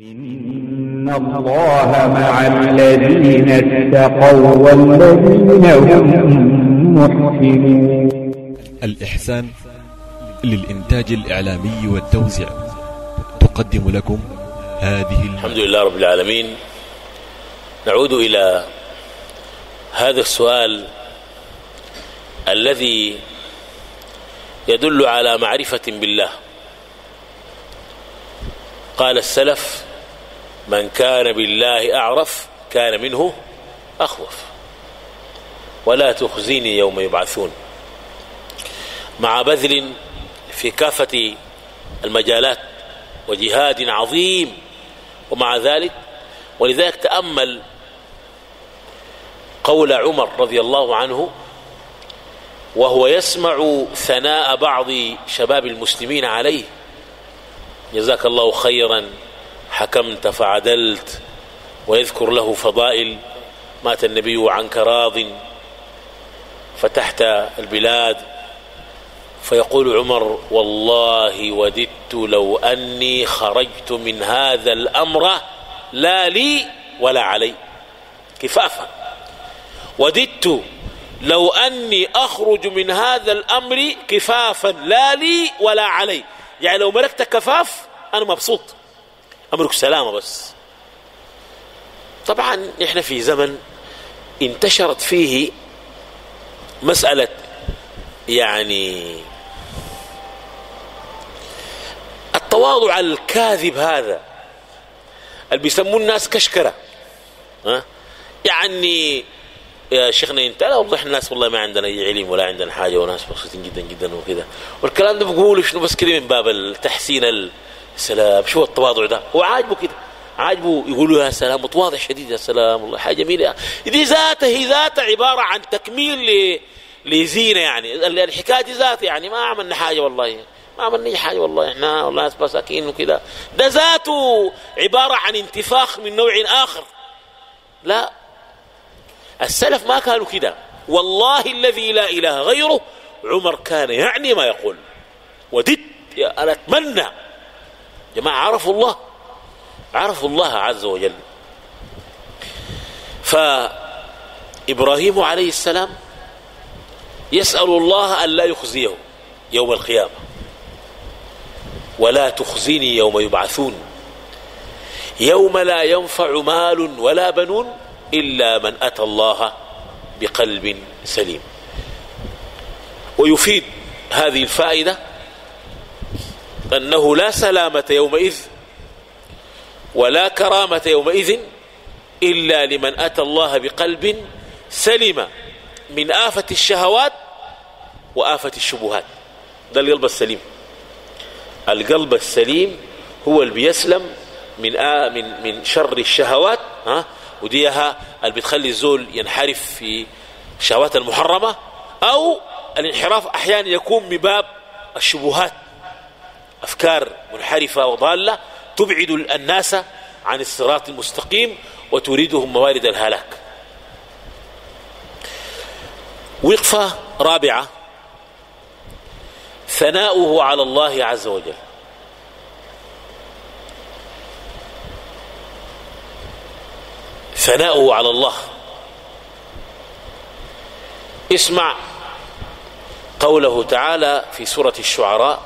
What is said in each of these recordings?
إن الله مع الذين اتقوا والذين هم محسنون الإحسان للإنتاج الإعلامي والتوزيع. تقدم لكم هذه الحمد لله رب العالمين. نعود إلى هذا السؤال الذي يدل على معرفة بالله. قال السلف من كان بالله أعرف كان منه أخوف. ولا تخزيني يوم يبعثون. مع بذل في كافة المجالات وجهاد عظيم ومع ذلك ولذلك تأمل قول عمر رضي الله عنه وهو يسمع ثناء بعض شباب المسلمين عليه. جزاك الله خيرا. حكمت فعدلت ويذكر له فضائل. مات النبي عنك راض فتحت البلاد. فيقول عمر والله وددت لو أني خرجت من هذا الأمر لا لي ولا علي. كفافا. وددت لو أني أخرج من هذا الأمر كفافا لا لي ولا علي. يعني لو ملكت كفاف أنا مبسوط. أمرك سلامة بس. طبعا نحن في زمن انتشرت فيه مسألة يعني التواضع الكاذب هذا اللي بيسموه الناس كشكرة. ها؟ يعني يا شيخنا أنت لا والله الناس والله ما عندنا اي علم ولا عندنا حاجة وناس بسيطين جدا جدا وكذا. والكلام ده بقوله شنو؟ بس كده من باب التحسين السلام شو التواضع ده؟ هو عاجبه كده. عاجبه يقولوا يا سلام. متواضع شديد يا سلام. والله حاجة جميلة دي ذاته هي ذاته عبارة عن تكميل ل... لزينة يعني. الحكاية دي ذاته يعني ما عملنا حاجة والله. ما عملنا حاجة والله. إحنا والله ناس مساكين وكذا. ده ذاته عبارة عن انتفاخ من نوع آخر. لا. السلف ما كانوا كده والله الذي لا إله غيره عمر كان يعني ما يقول. وددت أنا أتمنى جماعة عرفوا الله عرفوا الله عز وجل. فإبراهيم عليه السلام يسأل الله أن لا يخزيه يوم القيامة. ولا تخزني يوم يبعثون. يوم لا ينفع مال ولا بنون إلا من أتى الله بقلب سليم. ويفيد هذه الفائدة أنه لا سلامة يومئذ ولا كرامة يومئذ إلا لمن أتى الله بقلب سلم من آفة الشهوات وآفة الشبهات. ده القلب السليم. القلب السليم هو اللي بيسلم من آ من من شر الشهوات ها؟ وديها اللي بتخلي الزول ينحرف في الشهوات المحرمة أو الانحراف أحيانا يكون من باب الشبهات. أفكار منحرفة وضالة تبعد الناس عن الصراط المستقيم وتريدهم موارد الهلاك. وقفة رابعة. ثناؤه على الله عز وجل. ثناؤه على الله. اسمع قوله تعالى في سورة الشعراء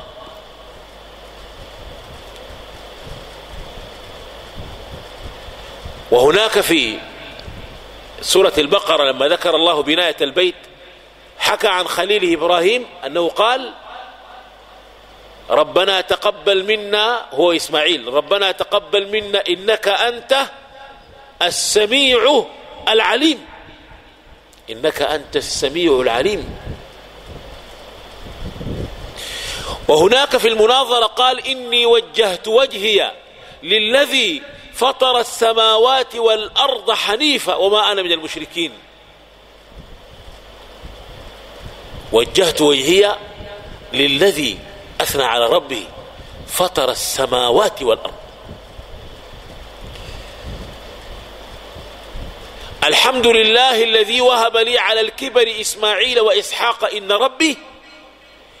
وهناك في سورة البقرة لما ذكر الله بناية البيت حكى عن خليله إبراهيم أنه قال ربنا تقبل منا هو إسماعيل ربنا تقبل منا إنك أنت السميع العليم. إنك أنت السميع العليم. وهناك في المناظرة قال إني وجهت وجهي للذي فطر السماوات والأرض حنيفة وما أنا من المشركين. وجهت وجهي للذي أثنى على ربه. فطر السماوات والأرض. الحمد لله الذي وهب لي على الكبر إسماعيل وإسحاق إن ربي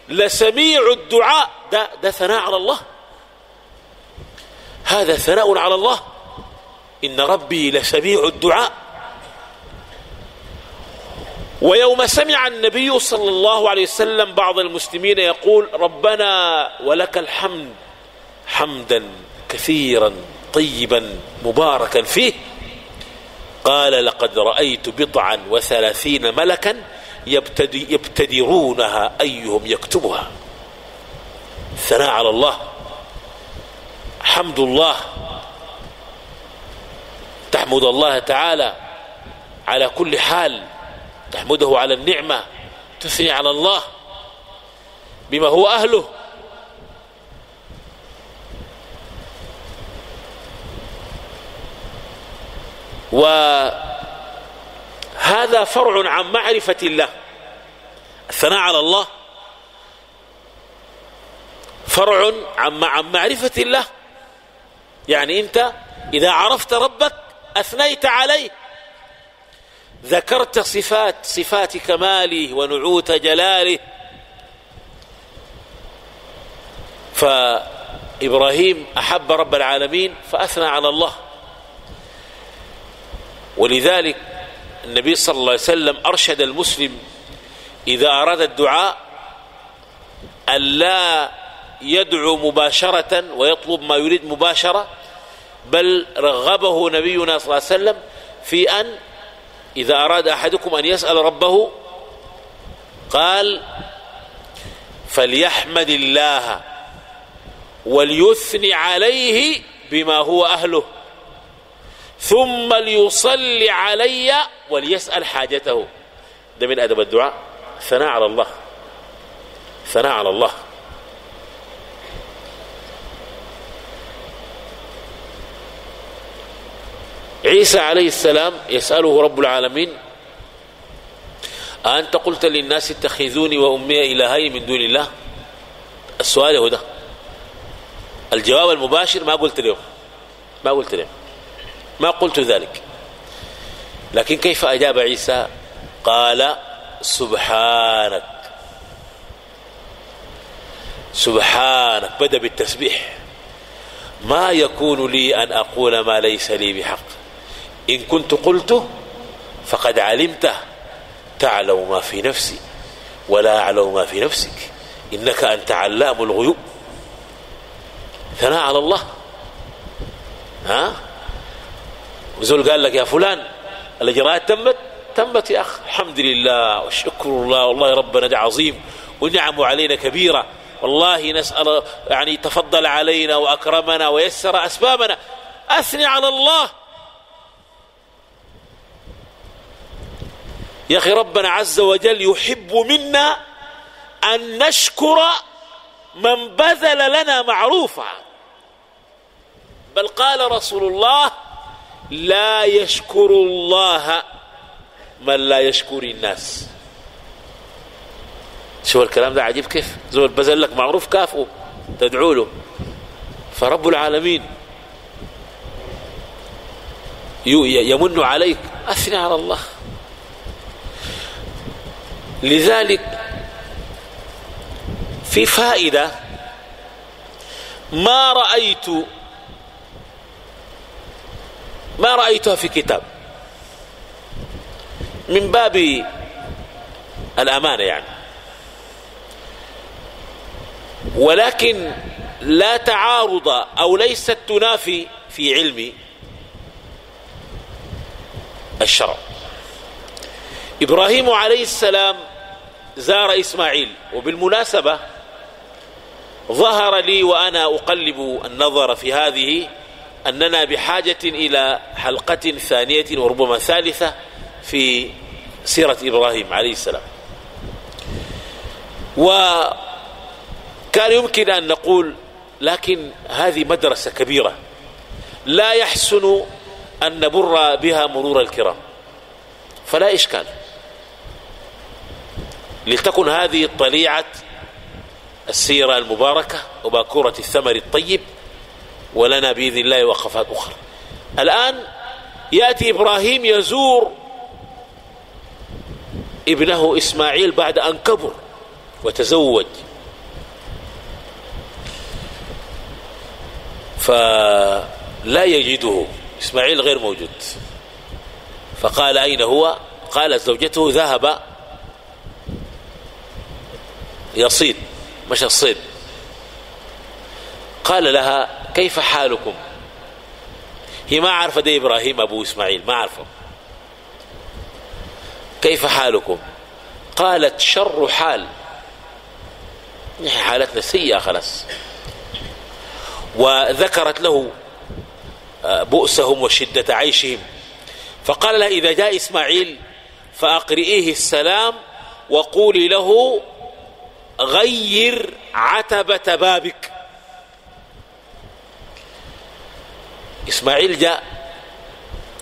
لسميع الدعاء. ده, ده ثناء على الله. هذا ثناء على الله. إن ربي لسميع الدعاء. ويوم سمع النبي صلى الله عليه وسلم بعض المسلمين يقول ربنا ولك الحمد حمدا كثيرا طيبا مباركا فيه. قال لقد رأيت بضعا وثلاثين ملكا يبتدرونها أيهم يكتبها. ثناء على الله. حمد الله. تحمد الله تعالى على كل حال تحمده على النعمة تثني على الله بما هو أهله. وهذا فرع عن معرفة الله الثناء على الله. فرع عن معرفة الله. يعني أنت إذا عرفت ربك أثنيت عليه. ذكرت صفات صفات كماله ونعوت جلاله. فإبراهيم أحب رب العالمين فأثنى على الله. ولذلك النبي صلى الله عليه وسلم أرشد المسلم إذا أراد الدعاء أن لا يدعو مباشرة ويطلب ما يريد مباشرة بل رغبه نبينا صلى الله عليه وسلم في أن إذا أراد أحدكم أن يسأل ربه قال فليحمد الله وليثني عليه بما هو أهله ثم ليصلي علي وليسأل حاجته. ده من أدب الدعاء. ثناء على الله. ثناء على الله. عيسى عليه السلام يسأله رب العالمين أنت قلت للناس اتخذوني وأمي إلهين من دون الله؟ السؤال هو ده. الجواب المباشر ما قلت لهم ما قلت لهم ما قلت ذلك. لكن كيف أجاب عيسى؟ قال سبحانك. سبحانك. بدأ بالتسبيح. ما يكون لي أن أقول ما ليس لي بحق. إن كنت قلته فقد علمته تعلم ما في نفسي ولا أعلم ما في نفسك. إنك أنت علام الغيوب. ثناء على الله. ها؟ وزول قال لك يا فلان الإجراءات تمت؟ تمت يا أخ الحمد لله والشكر الله والله ربنا ده عظيم. ونعمه علينا كبيرة. والله نسأل يعني تفضل علينا وأكرمنا ويسر أسبابنا. أثني على الله. يا أخي ربنا عز وجل يحب منا أن نشكر من بذل لنا معروفا. بل قال رسول الله لا يشكر الله من لا يشكر الناس. شو الكلام ده؟ عجيب كيف؟ زول بذل لك معروف كافه تدعو له. فرب العالمين يمن عليك. أثني على الله. لذلك في فائدة ما رأيت ما رأيتها في كتاب من باب الأمانة يعني. ولكن لا تعارض أو ليست تنافي في علم الشرع. إبراهيم عليه السلام زار إسماعيل. وبالمناسبة ظهر لي وأنا أقلب النظر في هذه أننا بحاجة إلى حلقة ثانية وربما ثالثة في سيرة إبراهيم عليه السلام. وكان يمكن أن نقول لكن هذه مدرسة كبيرة لا يحسن أن نبر بها مرور الكرام. فلا إشكال. لتكن هذه طليعة السيرة المباركة وباكورة الثمر الطيب ولنا بإذن الله وقفات أخرى الآن يأتي إبراهيم يزور ابنه إسماعيل بعد أن كبر وتزوج. فلا يجده. إسماعيل غير موجود. فقال أين هو؟ قالت زوجته ذهب يصيد مشى الصيد. قال لها كيف حالكم؟ هي ما عارفة ده إبراهيم أبو إسماعيل ما عارفة. كيف حالكم؟ قالت شر حال. حالتنا سيئة خلاص. وذكرت له آه، بؤسهم وشدة عيشهم. فقال لها إذا جاء إسماعيل فأقرئيه السلام وقولي له غير عتبة بابك. إسماعيل جاء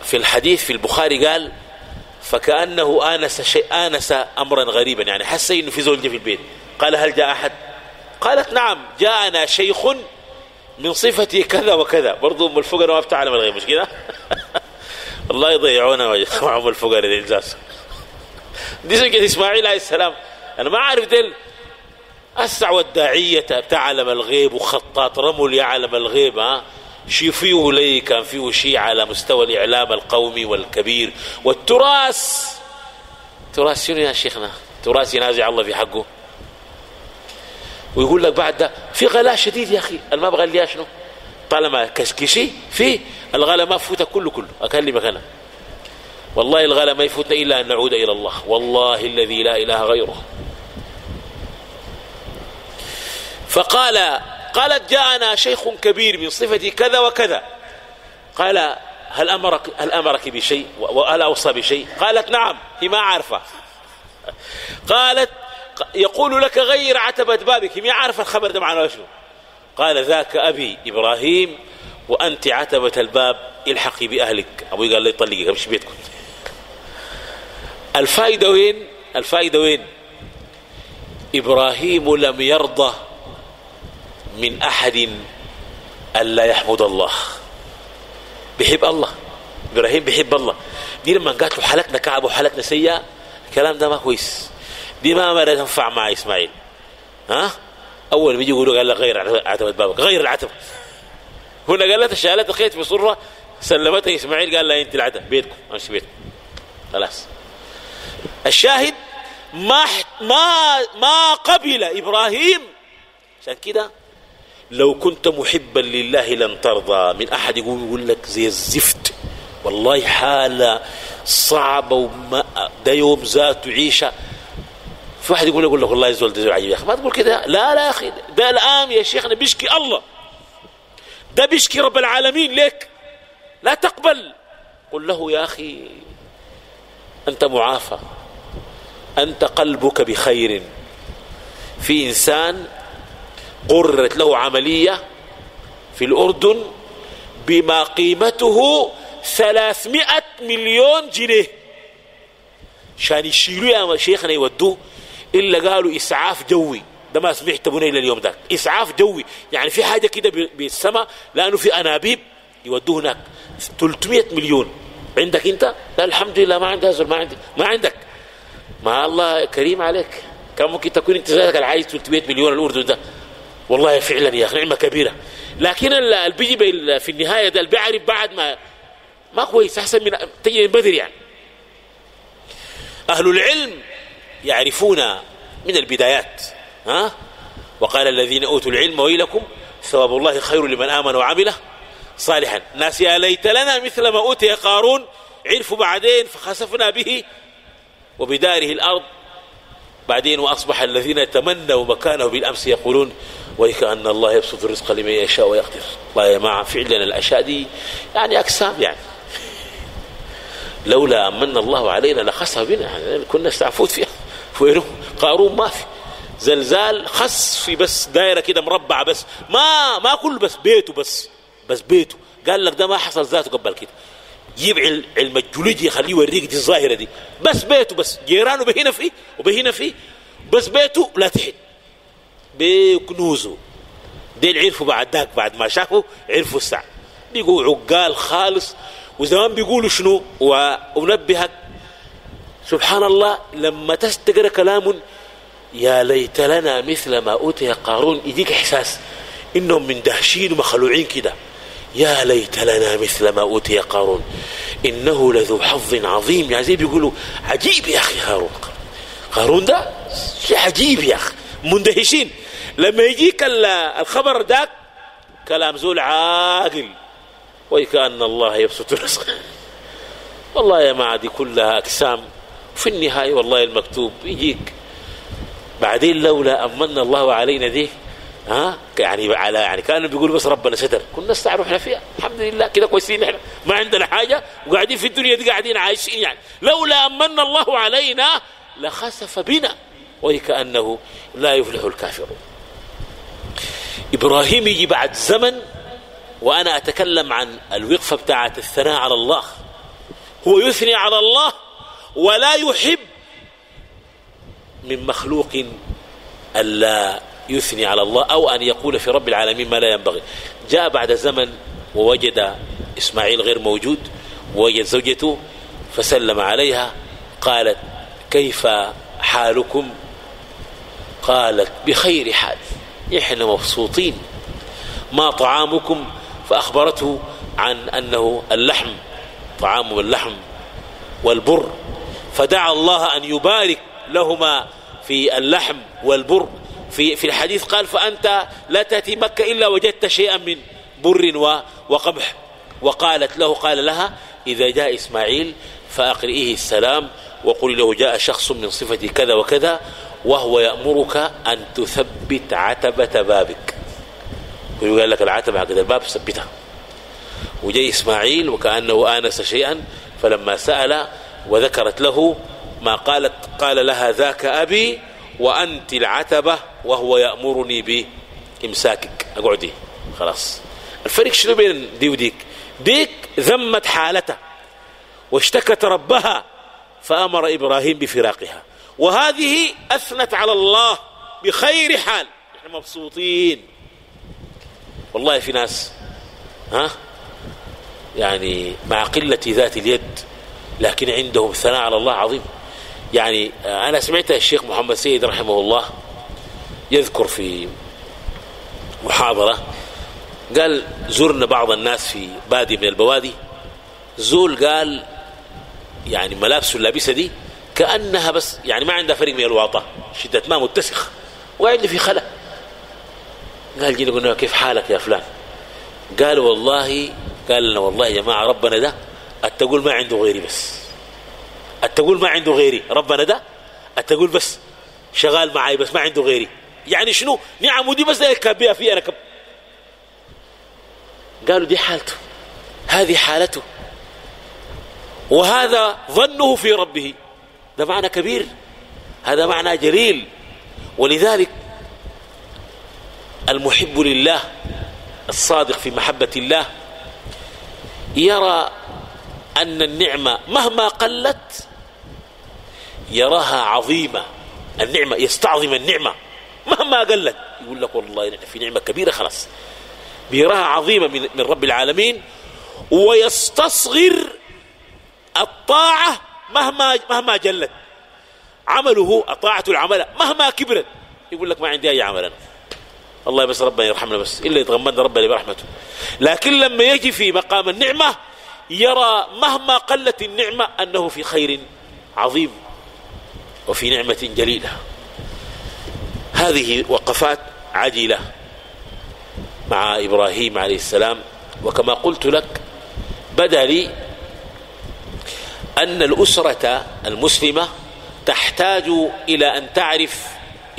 في الحديث في البخاري قال فكأنه آنس شيء آنس أمرا غريبا. يعني حس إنه في زوجة في البيت. قال هل جاء أحد؟ قالت نعم جاءنا شيخ من صفتي كذا وكذا. برضو أم الفقراء ما بتعلم الغيب مش كده؟ الله يضيعونا مع أم الفقراء دي دي إسماعيل عليه السلام. أنا ما أعرف دل أسع والداعية تعلم الغيب وخطاط رمل يعلم الغيب ها؟ شي فيه لي كان فيه شيء على مستوى الإعلام القومي والكبير. والتراث تراث شنو يا شيخنا؟ تراث ينازع الله في حقه. ويقول لك بعد ده في غلاء شديد يا أخي ما بغليها شنو؟ طالما كشكشي في الغلاء ما فوتك كله كله أكلمك أنا والله الغلاء ما يفوتنا إلا أن نعود إلى الله. والله الذي لا إله غيره. فقال قالت جاءنا شيخ كبير من صفتي كذا وكذا. قال هل أمرك, هل أمرك بشيء؟ وهل أوصى بشيء؟ قالت نعم هي ما عارفة. قالت يقول لك غير عتبة بابك هي ما عارفة الخبر ده معناه شنو. قال ذاك أبي إبراهيم وأنت عتبة الباب الحقي بأهلك. أبوي قال لي طلقك أمشي بيتكم. الفائدة وين؟ الفائدة وين؟ إبراهيم لم يرضى من أحد ألا يحمد الله. بيحب الله. إبراهيم بيحب الله. دي لما قالت له حالتنا كعب وحالتنا سيئة الكلام ده ما كويس. دي ما مرة تنفع مع إسماعيل. ها؟ أول بيجي يقولوا قال له غير عتبة بابك. غير العتبة. هنا قال لها شالت خيط في صرة سلمتها إسماعيل قال لها أنت العتبة. بيتكم. أمشي بيتكم. خلاص. الشاهد ما ما ما قبل إبراهيم. عشان كده؟ لو كنت محبا لله لن ترضى. من أحد يقول, لك زي الزفت. والله حالة صعبة وما ده يوم ذات عيشة. في واحد يقول يقول لك والله يزول ده عجيب يا أخي. ما تقول كده. لا لا يا أخي. ده الآن يا شيخنا بيشكي الله. ده بيشكي رب العالمين. لك لا تقبل. قل له يا أخي أنت معافى. أنت قلبك بخير. في إنسان قررت له عملية في الأردن بما قيمته ثلاثمائة مليون جنيه. شان يشيلوا يا شيخنا يودوه إلا قالوا إسعاف جوي. ده ما سمعت بني اليوم ذاك. إسعاف جوي. يعني في حاجة كده بالسماء لأنه في أنابيب يودوه هناك. 300 مليون. عندك أنت؟ لا الحمد لله ما عندي هزر ما عندي. ما عندك. ما الله كريم عليك. كان ممكن تكون انت ذاتك العايز 300 مليون الأردن ده. والله فعلا يا أخي نعمة كبيرة. لكن اللي بيجي في النهاية ده اللي بيعرف بعد ما ما كويس أحسن من تجي بدري يعني. أهل العلم يعرفون من البدايات ها؟ وقال الذين أوتوا العلم ويلكم ثواب الله خير لمن آمن وعمله صالحا. ناس يا ليت لنا مثل ما أوتي قارون عرفوا بعدين فخسفنا به وبداره الأرض. بعدين وأصبح الذين تمنوا مكانه بالأمس يقولون ويكأن الله يبسط الرزق لمن يشاء ويقدر. الله يا جماعة فعلا الأشياء دي يعني أقسام يعني. لولا أمن الله علينا لخسف بنا. يعني كنا استعفوت فيها. وينه قارون ما في. زلزال خس في بس دايرة كده مربعة بس. ما ما كل بس بيته بس. بس بيته. قال لك ده ما حصل ذاته قبل كده. جيب علم الجيولوجيا يخليه يوريك دي الظاهرة دي. بس بيته بس. جيرانه بهنا فيه وبهنا فيه بس بيته لا تحت بكنوزه. ديل عرفوا بعد ذاك بعد ما شافوا عرفوا الساعة. بيقولوا عقال خالص. وزمان بيقولوا شنو؟ وأنبهك سبحان الله لما تستقر كلام يا ليت لنا مثل ما أوتي قارون. يجيك إحساس إنهم من دهشين ومخلوعين كده. يا ليت لنا مثل ما أوتي قارون. إنه لذو حظ عظيم. يعني زي بيقولوا عجيب يا أخي هارون. قارون ده شيء عجيب يا أخي. مندهشين. لما يجيك الخبر ذاك كلام زول عاقل. وكأن الله يبسط الرزق والله يا ما دي كلها أجسام في النهاية والله المكتوب يجيك. بعدين لولا أمن الله علينا دي ها يعني على يعني كانوا بيقولوا بس ربنا ستر. كنا نستعرف إحنا فيها. الحمد لله كده كويسين إحنا. ما عندنا حاجة. وقاعدين في الدنيا دي قاعدين عايشين يعني. لولا أمن الله علينا لخسف بنا. وكانه لا يفلح الكافرون. إبراهيم يجي بعد زمن وأنا أتكلم عن الوقفة بتاعة الثناء على الله. هو يثني على الله ولا يحب من مخلوق ألا يثني على الله أو أن يقول في رب العالمين ما لا ينبغي. جاء بعد زمن ووجد إسماعيل غير موجود ووجد زوجته فسلم عليها قالت كيف حالكم؟ قالت بخير حال. إحنا مبسوطين. ما طعامكم؟ فأخبرته عن أنه اللحم طعام اللحم والبر. فدعا الله أن يبارك لهما في اللحم والبر. في في الحديث قال فأنت لا تأتي مكة إلا وجدت شيئا من بر وقمح وقالت له قال لها إذا جاء إسماعيل فأقرئه السلام وقل له جاء شخص من صفة كذا وكذا وهو يأمرك أن تثبت عتبة بابك. ويقول لك العتبة حق الباب ثبتها. وجاء إسماعيل وكأنه آنس شيئا فلما سأل وذكرت له ما قالت قال لها ذاك أبي وأنت العتبة وهو يأمرني بإمساكك. أقعدي خلاص. الفرق شنو بين دي وديك؟ ديك ذمت حالته واشتكت ربها فأمر إبراهيم بفراقها. وهذه أثنت على الله بخير حال. إحنا مبسوطين. والله في ناس ها؟ يعني مع قلة ذات اليد لكن عندهم ثناء على الله عظيم. يعني أنا سمعت الشيخ محمد سيد رحمه الله يذكر في محاضرة قال زرنا بعض الناس في بادي من البوادي. زول قال يعني ملابسه اللابسة دي كأنها بس يعني ما عندها فرق من الواطة شدة ما متسخ. وقاعد في خلا قال جينا قلنا كيف حالك يا فلان؟ قال والله قال لنا والله يا جماعة ربنا ده التقول ما عنده غيري بس. التقول ما عنده غيري ربنا ده التقول بس شغال معي بس ما عنده غيري. يعني شنو؟ نعم ودي بس ده كابيها في أنا كب قالوا دي حالته. هذه حالته. وهذا ظنه في ربه. ده معنى كبير هذا معنى جليل. ولذلك المحب لله الصادق في محبة الله يرى أن النعمة مهما قلت يراها عظيمة. النعمة يستعظم النعمة مهما قلت. يقول لك والله في نعمة كبيرة خلاص. بيراها عظيمة من, من رب العالمين ويستصغر الطاعة مهما مهما جلت. عمله طاعة العمل مهما كبرت. يقول لك ما عندي أي عمل أنا. الله بس ربنا يرحمنا بس. إلا يتغمدنا ربنا برحمته. لكن لما يجي في مقام النعمة يرى مهما قلت النعمة أنه في خير عظيم. وفي نعمة جليلة. هذه وقفات عجلة مع إبراهيم عليه السلام. وكما قلت لك بدا لي أن الأسرة المسلمة تحتاج إلى أن تعرف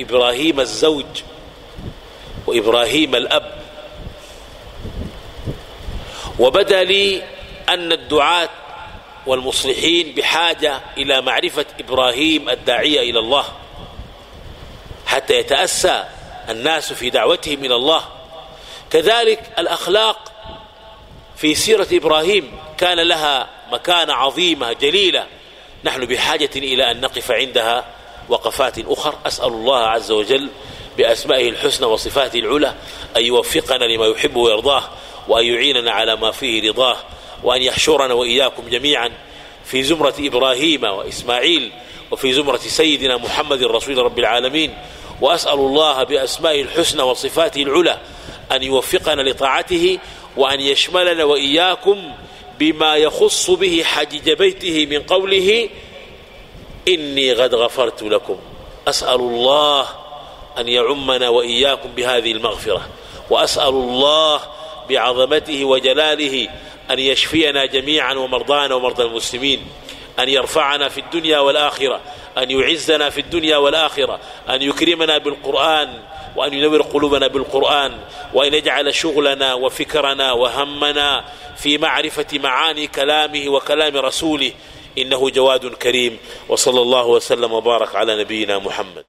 إبراهيم الزوج وإبراهيم الأب. وبدأ لي أن الدعاة والمصلحين بحاجة إلى معرفة إبراهيم الداعية إلى الله حتى في سيرة إبراهيم كان لها مكانة عظيمة جليلة. نحن بحاجة إلى أن نقف عندها وقفات أخر. أسأل الله عز وجل بأسمائه الحسنى وصفاته العلى أن يوفقنا لما يحب ويرضاه وأن يعيننا على ما فيه رضاه وأن يحشرنا وإياكم جميعا في زمرة إبراهيم وإسماعيل وفي زمرة سيدنا محمد رسول رب العالمين. وأسأل الله بأسمائه الحسنى وصفاته العلى أن يوفقنا لطاعته وأن يشملنا وإياكم بما يخص به حجج بيته من قوله إني قد غفرت لكم. أسأل الله أن يعمنا وإياكم بهذه المغفرة وأسأل الله بعظمته وجلاله أن يشفينا جميعا ومرضانا ومرضى المسلمين أن يرفعنا في الدنيا والآخرة أن يعزنا في الدنيا والآخرة أن يكرمنا بالقرآن وأن ينور قلوبنا بالقرآن وأن يجعل شغلنا وفكرنا وهمنا في معرفة معاني كلامه وكلام رسوله إنه جواد كريم وصلى الله وسلم وبارك على نبينا محمد.